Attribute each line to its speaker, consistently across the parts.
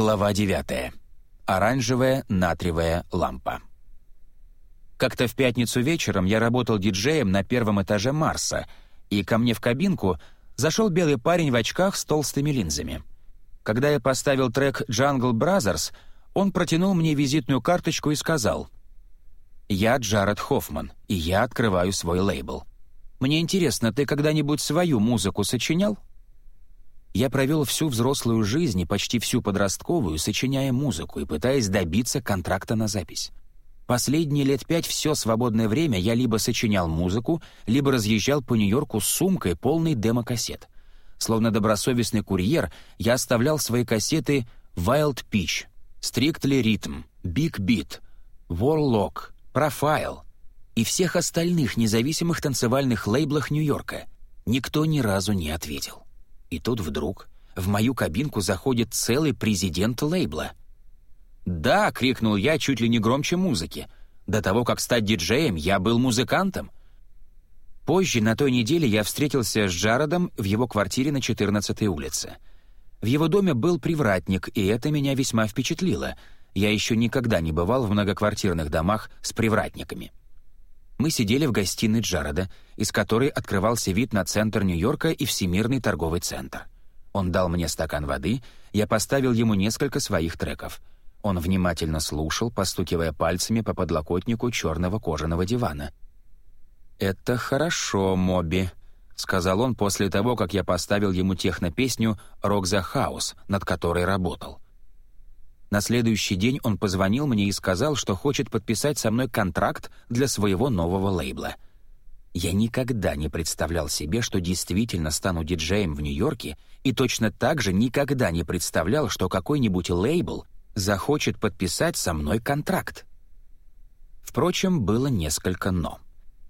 Speaker 1: Глава 9. Оранжевая натриевая лампа. Как-то в пятницу вечером я работал диджеем на первом этаже Марса, и ко мне в кабинку зашел белый парень в очках с толстыми линзами. Когда я поставил трек «Jungle Brothers», он протянул мне визитную карточку и сказал «Я Джаред Хоффман, и я открываю свой лейбл. Мне интересно, ты когда-нибудь свою музыку сочинял?» Я провел всю взрослую жизнь и почти всю подростковую, сочиняя музыку и пытаясь добиться контракта на запись. Последние лет пять все свободное время я либо сочинял музыку, либо разъезжал по Нью-Йорку с сумкой, полной демокассет. Словно добросовестный курьер, я оставлял свои кассеты Wild Peach, Strictly Rhythm, Big Beat, Warlock, Profile и всех остальных независимых танцевальных лейблах Нью-Йорка. Никто ни разу не ответил. И тут вдруг в мою кабинку заходит целый президент лейбла. «Да!» — крикнул я чуть ли не громче музыки. До того, как стать диджеем, я был музыкантом. Позже, на той неделе, я встретился с Джародом в его квартире на 14-й улице. В его доме был привратник, и это меня весьма впечатлило. Я еще никогда не бывал в многоквартирных домах с привратниками. Мы сидели в гостиной Джареда, из которой открывался вид на центр Нью-Йорка и Всемирный торговый центр. Он дал мне стакан воды, я поставил ему несколько своих треков. Он внимательно слушал, постукивая пальцами по подлокотнику черного кожаного дивана. «Это хорошо, Моби», — сказал он после того, как я поставил ему технопесню «Рок за хаус», над которой работал. На следующий день он позвонил мне и сказал, что хочет подписать со мной контракт для своего нового лейбла. Я никогда не представлял себе, что действительно стану диджеем в Нью-Йорке, и точно так же никогда не представлял, что какой-нибудь лейбл захочет подписать со мной контракт. Впрочем, было несколько «но».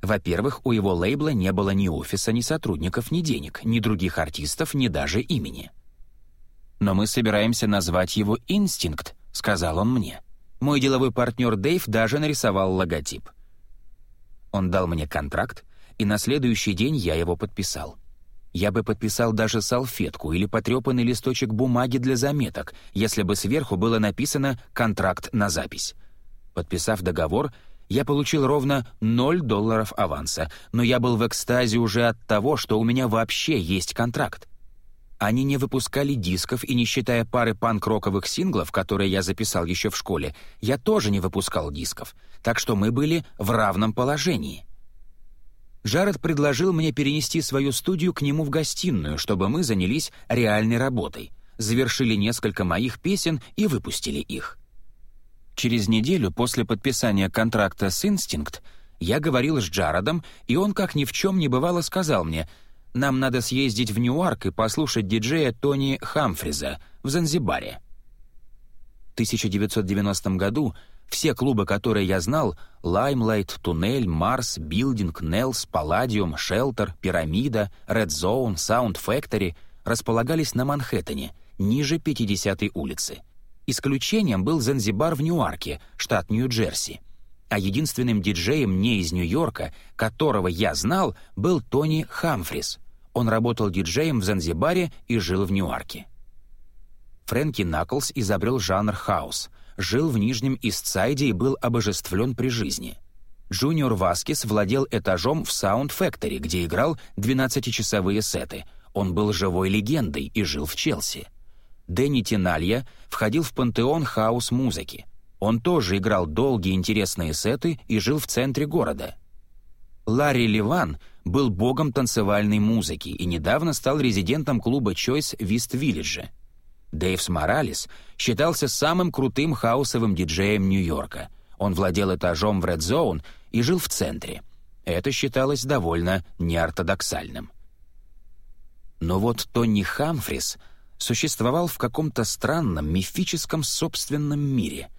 Speaker 1: Во-первых, у его лейбла не было ни офиса, ни сотрудников, ни денег, ни других артистов, ни даже имени — но мы собираемся назвать его «Инстинкт», — сказал он мне. Мой деловой партнер Дэйв даже нарисовал логотип. Он дал мне контракт, и на следующий день я его подписал. Я бы подписал даже салфетку или потрепанный листочек бумаги для заметок, если бы сверху было написано «контракт на запись». Подписав договор, я получил ровно 0 долларов аванса, но я был в экстазе уже от того, что у меня вообще есть контракт. Они не выпускали дисков, и не считая пары панк-роковых синглов, которые я записал еще в школе, я тоже не выпускал дисков, так что мы были в равном положении. Джаред предложил мне перенести свою студию к нему в гостиную, чтобы мы занялись реальной работой, завершили несколько моих песен и выпустили их. Через неделю после подписания контракта с «Инстинкт» я говорил с Джаредом, и он, как ни в чем не бывало, сказал мне — нам надо съездить в Ньюарк и послушать диджея Тони Хамфриза в Занзибаре. В 1990 году все клубы, которые я знал — Limelight, Туннель, Mars, Building, Nell's, Palladium, Shelter, Пирамида, Red Zone, Sound Factory — располагались на Манхэттене, ниже 50-й улицы. Исключением был Занзибар в Ньюарке, штат Нью-Джерси — а единственным диджеем не из Нью-Йорка, которого я знал, был Тони Хамфрис. Он работал диджеем в Занзибаре и жил в Ньюарке. Фрэнки Наклс изобрел жанр хаус, жил в Нижнем Истсайде и был обожествлен при жизни. Джуниор Васкес владел этажом в Sound Factory, где играл 12-часовые сеты. Он был живой легендой и жил в Челси. Дэнни Теналья входил в пантеон хаус-музыки. Он тоже играл долгие интересные сеты и жил в центре города. Ларри Ливан был богом танцевальной музыки и недавно стал резидентом клуба Choice в Ист-Виллидже. Дэйвс Моралес считался самым крутым хаусовым диджеем Нью-Йорка. Он владел этажом в Red Zone и жил в центре. Это считалось довольно неортодоксальным. Но вот Тони Хамфрис существовал в каком-то странном, мифическом собственном мире.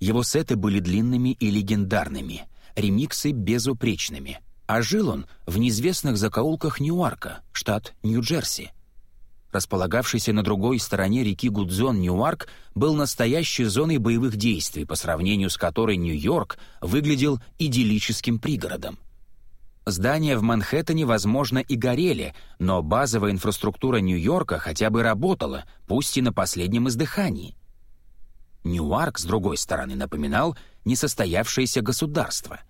Speaker 1: Его сеты были длинными и легендарными — ремиксы безупречными. А жил он в неизвестных закоулках Ньюарка, штат Нью-Джерси. Располагавшийся на другой стороне реки Гудзон Ньюарк был настоящей зоной боевых действий, по сравнению с которой Нью-Йорк выглядел идиллическим пригородом. Здания в Манхэттене, возможно, и горели, но базовая инфраструктура Нью-Йорка хотя бы работала, пусть и на последнем издыхании. Ньюарк, с другой стороны, напоминал несостоявшееся государство.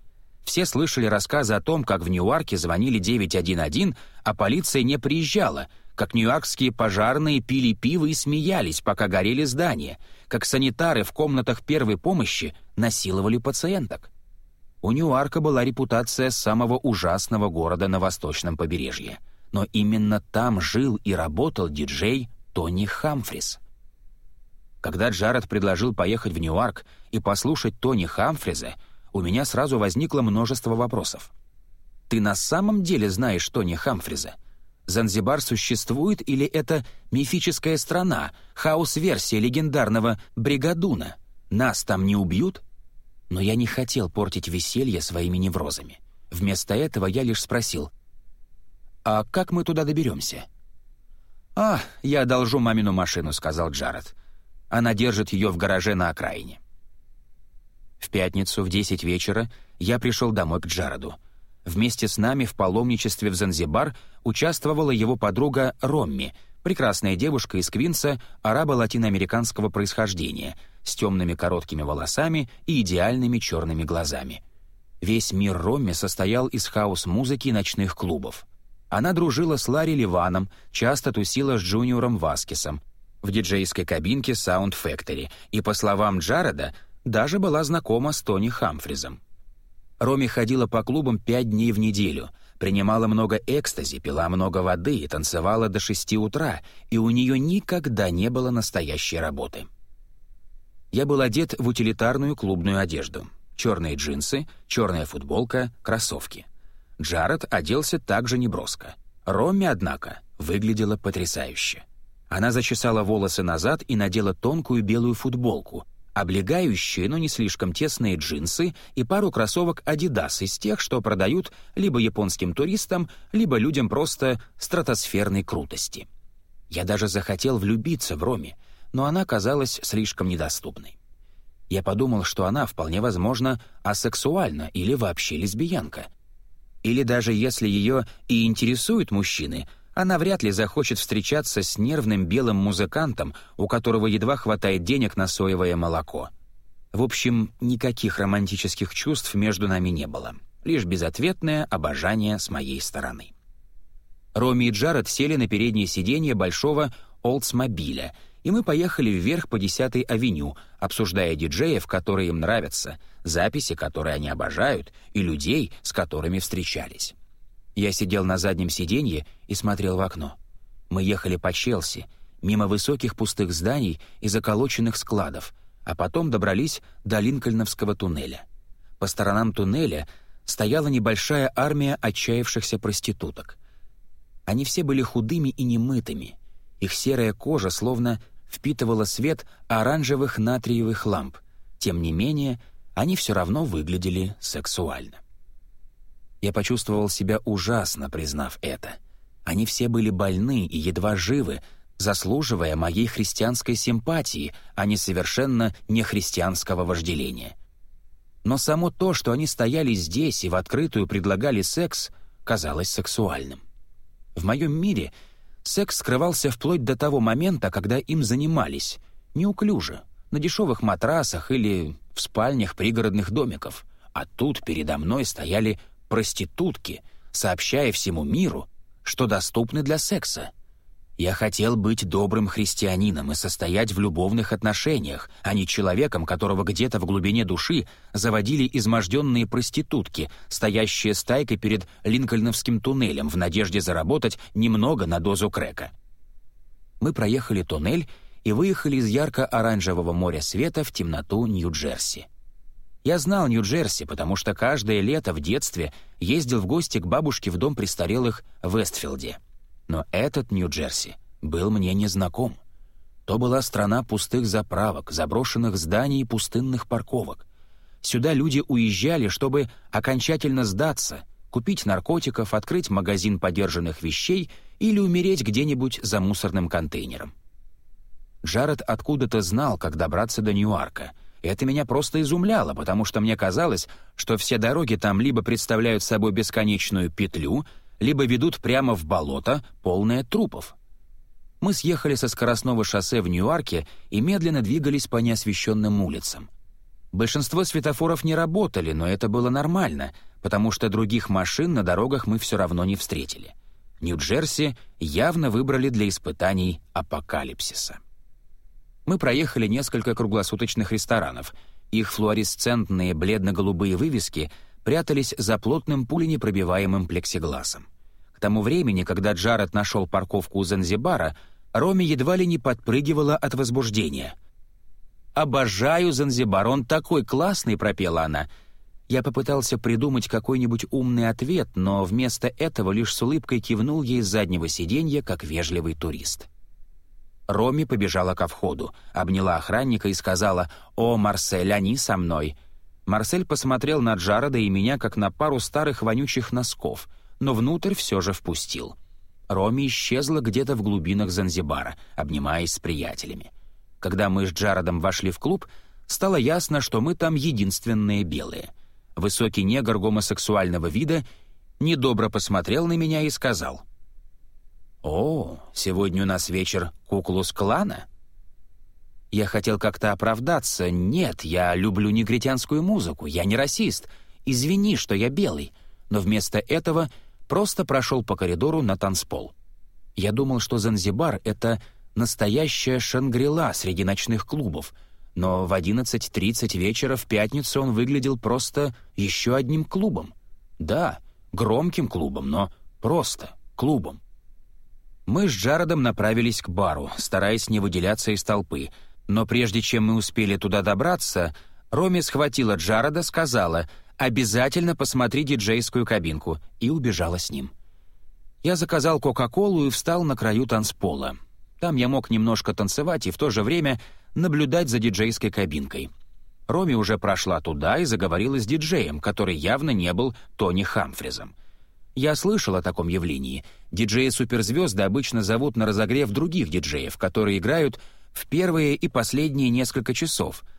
Speaker 1: Все слышали рассказы о том, как в Ньюарке звонили 911, а полиция не приезжала, как ньюаркские пожарные пили пиво и смеялись, пока горели здания, как санитары в комнатах первой помощи насиловали пациенток. У Ньюарка была репутация самого ужасного города на восточном побережье. Но именно там жил и работал диджей Тони Хамфрис. Когда Джаред предложил поехать в Ньюарк и послушать Тони Хамфриза, у меня сразу возникло множество вопросов. «Ты на самом деле знаешь Тони Хамфриза? Занзибар существует или это мифическая страна, хаос-версия легендарного Бригадуна? Нас там не убьют?» Но я не хотел портить веселье своими неврозами. Вместо этого я лишь спросил, «А как мы туда доберемся?» «А, я одолжу мамину машину», — сказал Джаред. Она держит ее в гараже на окраине. В пятницу в 10 вечера я пришел домой к Джареду. Вместе с нами в паломничестве в Занзибар участвовала его подруга Ромми, прекрасная девушка из Квинса, араба-латиноамериканского происхождения, с темными короткими волосами и идеальными черными глазами. Весь мир Ромми состоял из хаос-музыки ночных клубов. Она дружила с Ларри Ливаном, часто тусила с Джуниором Васкисом, в диджейской кабинке Sound Factory и, по словам Джареда, даже была знакома с Тони Хамфризом. Роми ходила по клубам пять дней в неделю, принимала много экстази, пила много воды и танцевала до шести утра, и у нее никогда не было настоящей работы. Я был одет в утилитарную клубную одежду. Черные джинсы, черная футболка, кроссовки. Джаред оделся также неброско. Роми, однако, выглядела потрясающе. Она зачесала волосы назад и надела тонкую белую футболку, облегающие, но не слишком тесные джинсы и пару кроссовок Adidas из тех, что продают либо японским туристам, либо людям просто стратосферной крутости. Я даже захотел влюбиться в Роме, но она казалась слишком недоступной. Я подумал, что она, вполне возможно, асексуальна или вообще лесбиянка. Или даже если ее и интересуют мужчины — она вряд ли захочет встречаться с нервным белым музыкантом, у которого едва хватает денег на соевое молоко. В общем, никаких романтических чувств между нами не было, лишь безответное обожание с моей стороны. Роми и Джаред сели на переднее сиденье большого Олдсмобиля, и мы поехали вверх по 10-й авеню, обсуждая диджеев, которые им нравятся, записи, которые они обожают, и людей, с которыми встречались. Я сидел на заднем сиденье и смотрел в окно. Мы ехали по Челси, мимо высоких пустых зданий и заколоченных складов, а потом добрались до Линкольновского туннеля. По сторонам туннеля стояла небольшая армия отчаявшихся проституток. Они все были худыми и немытыми. Их серая кожа словно впитывала свет оранжевых натриевых ламп. Тем не менее, они все равно выглядели сексуально. Я почувствовал себя ужасно, признав это. Они все были больны и едва живы, заслуживая моей христианской симпатии, а не совершенно нехристианского вожделения. Но само то, что они стояли здесь и в открытую предлагали секс, казалось сексуальным. В моем мире секс скрывался вплоть до того момента, когда им занимались, неуклюже, на дешевых матрасах или в спальнях пригородных домиков. А тут передо мной стояли проститутки, сообщая всему миру, что доступны для секса. Я хотел быть добрым христианином и состоять в любовных отношениях, а не человеком, которого где-то в глубине души заводили изможденные проститутки, стоящие стайкой перед Линкольновским туннелем в надежде заработать немного на дозу крека. Мы проехали туннель и выехали из ярко-оранжевого моря света в темноту Нью-Джерси. Я знал Нью-Джерси, потому что каждое лето в детстве ездил в гости к бабушке в дом престарелых в Вестфилде. Но этот Нью-Джерси был мне незнаком. То была страна пустых заправок, заброшенных зданий и пустынных парковок. Сюда люди уезжали, чтобы окончательно сдаться, купить наркотиков, открыть магазин подержанных вещей или умереть где-нибудь за мусорным контейнером. Джаред откуда-то знал, как добраться до Ньюарка — это меня просто изумляло, потому что мне казалось, что все дороги там либо представляют собой бесконечную петлю, либо ведут прямо в болото, полное трупов. Мы съехали со скоростного шоссе в Ньюарке и медленно двигались по неосвещенным улицам. Большинство светофоров не работали, но это было нормально, потому что других машин на дорогах мы все равно не встретили. Нью-Джерси явно выбрали для испытаний апокалипсиса. Мы проехали несколько круглосуточных ресторанов. Их флуоресцентные бледно-голубые вывески прятались за плотным пуленепробиваемым плексигласом. К тому времени, когда Джаред нашел парковку у Занзибара, Роми едва ли не подпрыгивала от возбуждения. «Обожаю Занзибар, он такой классный!» — пропела она. Я попытался придумать какой-нибудь умный ответ, но вместо этого лишь с улыбкой кивнул ей с заднего сиденья, как вежливый турист. Роми побежала ко входу, обняла охранника и сказала «О, Марсель, они со мной!» Марсель посмотрел на Джареда и меня, как на пару старых вонючих носков — но внутрь все же впустил. Роми исчезла где-то в глубинах Занзибара, обнимаясь с приятелями. Когда мы с Джаредом вошли в клуб, стало ясно, что мы там единственные белые. Высокий негр гомосексуального вида недобро посмотрел на меня и сказал. «О, сегодня у нас вечер куклус-клана?» Я хотел как-то оправдаться. «Нет, я люблю негритянскую музыку, я не расист. Извини, что я белый». Но вместо этого просто прошел по коридору на танцпол. Я думал, что Занзибар — это настоящая Шангрила среди ночных клубов, но в 11.30 вечера в пятницу он выглядел просто еще одним клубом. Да, громким клубом, но просто клубом. Мы с Джаредом направились к бару, стараясь не выделяться из толпы, но прежде чем мы успели туда добраться, Роми схватила Джареда, сказала — «Обязательно посмотри диджейскую кабинку», и убежала с ним. Я заказал Кока-Колу и встал на краю танцпола. Там я мог немножко танцевать и в то же время наблюдать за диджейской кабинкой. Роми уже прошла туда и заговорила с диджеем, который явно не был Тони Хамфризом. Я слышал о таком явлении. Диджеи-суперзвезды обычно зовут на разогрев других диджеев, которые играют в первые и последние несколько часов —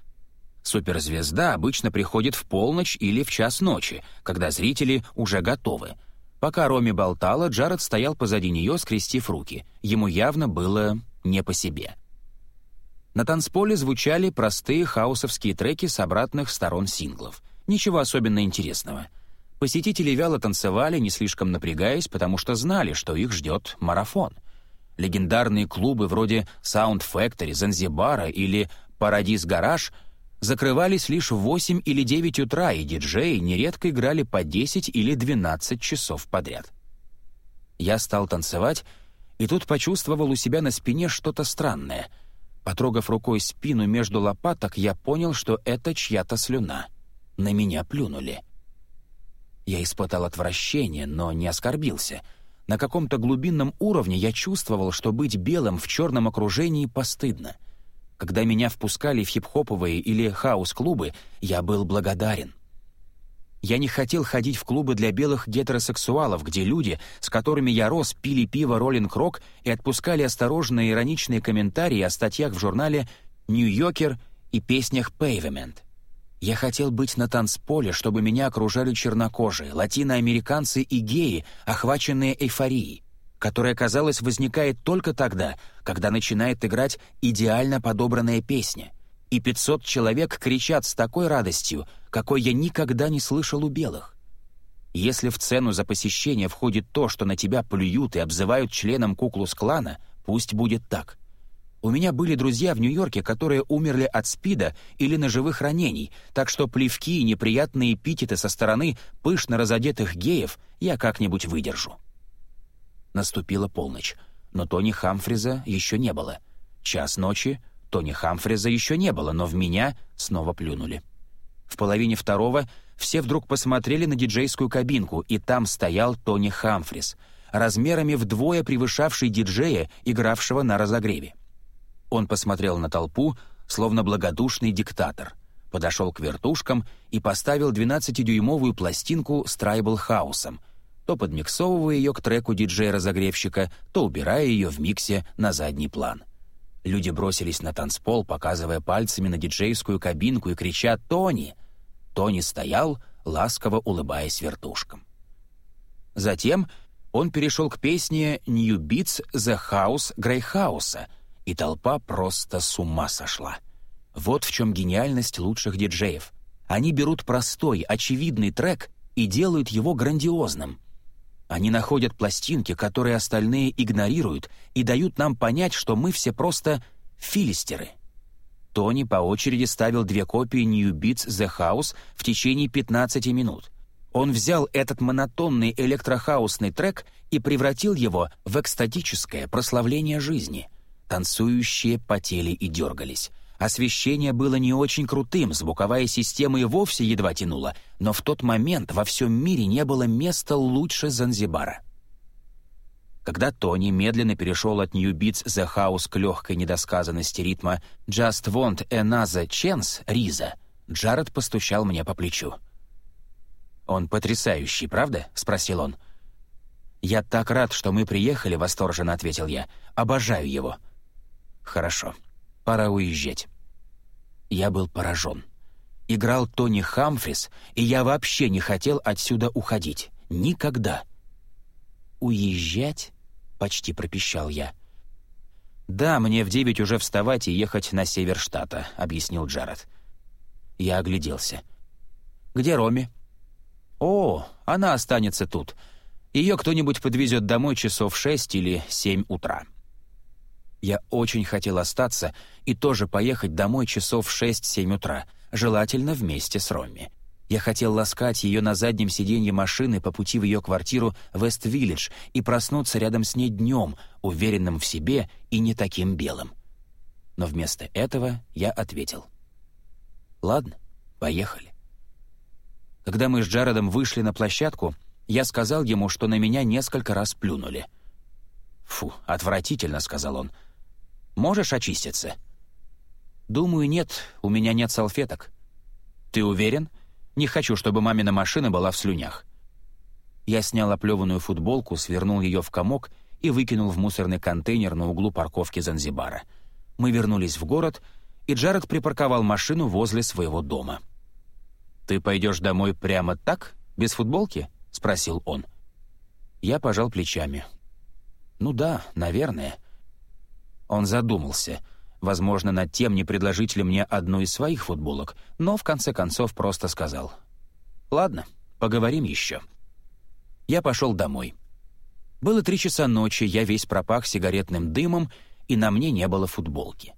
Speaker 1: Суперзвезда обычно приходит в полночь или в час ночи, когда зрители уже готовы. Пока Роми болтала, Джаред стоял позади нее, скрестив руки. Ему явно было не по себе. На танцполе звучали простые хаусовские треки с обратных сторон синглов. Ничего особенно интересного. Посетители вяло танцевали, не слишком напрягаясь, потому что знали, что их ждет марафон. Легендарные клубы вроде Sound Factory, Занзибара или Парадис Гараж — закрывались лишь в 8 или 9 утра, и диджеи нередко играли по 10 или 12 часов подряд. Я стал танцевать, и тут почувствовал у себя на спине что-то странное. Потрогав рукой спину между лопаток, я понял, что это чья-то слюна. На меня плюнули. Я испытал отвращение, но не оскорбился. На каком-то глубинном уровне я чувствовал, что быть белым в черном окружении постыдно — когда меня впускали в хип-хоповые или хаус-клубы, я был благодарен. Я не хотел ходить в клубы для белых гетеросексуалов, где люди, с которыми я рос, пили пиво «Роллинг Рок» и отпускали осторожные ироничные комментарии о статьях в журнале «Нью-Йоркер» и песнях «Pavement». Я хотел быть на танцполе, чтобы меня окружали чернокожие, латиноамериканцы и геи, охваченные эйфорией которая, казалось, возникает только тогда, когда начинает играть идеально подобранная песня, и 500 человек кричат с такой радостью, какой я никогда не слышал у белых. Если в цену за посещение входит то, что на тебя плюют и обзывают членом куклус-клана, пусть будет так. У меня были друзья в Нью-Йорке, которые умерли от СПИДа или ножевых ранений, так что плевки и неприятные эпитеты со стороны пышно разодетых геев я как-нибудь выдержу. Наступила полночь, но Тони Хамфриса еще не было. Час ночи, Тони Хамфриса еще не было, но в меня снова плюнули. В половине второго все вдруг посмотрели на диджейскую кабинку, и там стоял Тони Хамфрис, размерами вдвое превышавший диджея, игравшего на разогреве. Он посмотрел на толпу, словно благодушный диктатор, подошел к вертушкам и поставил 12-дюймовую пластинку с трайбл-хаусом, то подмиксовывая ее к треку диджея-разогревщика, то убирая ее в миксе на задний план. Люди бросились на танцпол, показывая пальцами на диджейскую кабинку и крича «Тони!». Тони стоял, ласково улыбаясь вертушкам. Затем он перешел к песне «New Beats The House Грейхауса», и толпа просто с ума сошла. Вот в чем гениальность лучших диджеев. Они берут простой, очевидный трек и делают его грандиозным. Они находят пластинки, которые остальные игнорируют, и дают нам понять, что мы все просто филистеры. Тони по очереди ставил две копии New Beats The House в течение 15 минут — он взял этот монотонный электрохаусный трек и превратил его в экстатическое прославление жизни. Танцующие потели и дергались. Освещение было не очень крутым, звуковая система и вовсе едва тянула, но в тот момент во всем мире не было места лучше Занзибара. Когда Тони медленно перешел от New Beats The House к легкой недосказанности ритма «Just Want Another Chance» Риза, Джаред постучал мне по плечу. «Он потрясающий, правда?» — спросил он. «Я так рад, что мы приехали», — восторженно ответил я. «Обожаю его». «Хорошо. Пора уезжать». Я был поражен. Играл Тони Хамфрис, и я вообще не хотел отсюда уходить. Никогда. «Уезжать?» — почти пропищал я. «Да, мне в девять уже вставать и ехать на север штата», — объяснил Джаред. Я огляделся. «Где Роми?» «О, она останется тут. Ее кто-нибудь подвезет домой часов шесть или семь утра». Я очень хотел остаться и тоже поехать домой часов в шесть-семь утра, желательно вместе с Ромми. Я хотел ласкать ее на заднем сиденье машины по пути в ее квартиру Вест-Виллидж и проснуться рядом с ней днем, уверенным в себе и не таким белым. Но вместо этого я ответил. «Ладно, поехали». Когда мы с Джаредом вышли на площадку, я сказал ему, что на меня несколько раз плюнули. «Фу, отвратительно», — сказал он. «Можешь очиститься?» «Думаю, нет, у меня нет салфеток». «Ты уверен? Не хочу, чтобы мамина машина была в слюнях». Я снял оплеванную футболку, свернул ее в комок и выкинул в мусорный контейнер на углу парковки Занзибара. Мы вернулись в город, и Джаред припарковал машину возле своего дома. «Ты пойдешь домой прямо так, без футболки?» — спросил он. Я пожал плечами. «Ну да, наверное». Он задумался, возможно, над тем, не предложить ли мне одну из своих футболок, но в конце концов просто сказал. «Ладно, поговорим еще». Я пошел домой. Было три часа ночи, я весь пропах сигаретным дымом, и на мне не было футболки.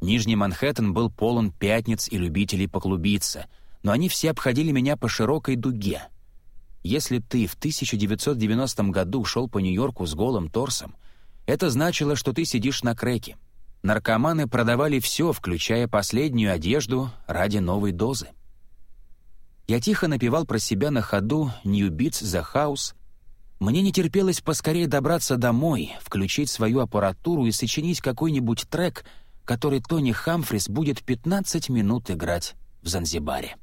Speaker 1: Нижний Манхэттен был полон пятниц и любителей поклубиться — но они все обходили меня по широкой дуге. Если ты в 1990 году шел по Нью-Йорку с голым торсом, это значило, что ты сидишь на креке. Наркоманы продавали все, включая последнюю одежду, ради новой дозы. Я тихо напевал про себя на ходу «New Beats the House». Мне не терпелось поскорее добраться домой, включить свою аппаратуру и сочинить какой-нибудь трек, который Тони Хамфрис будет 15 минут играть в Занзибаре.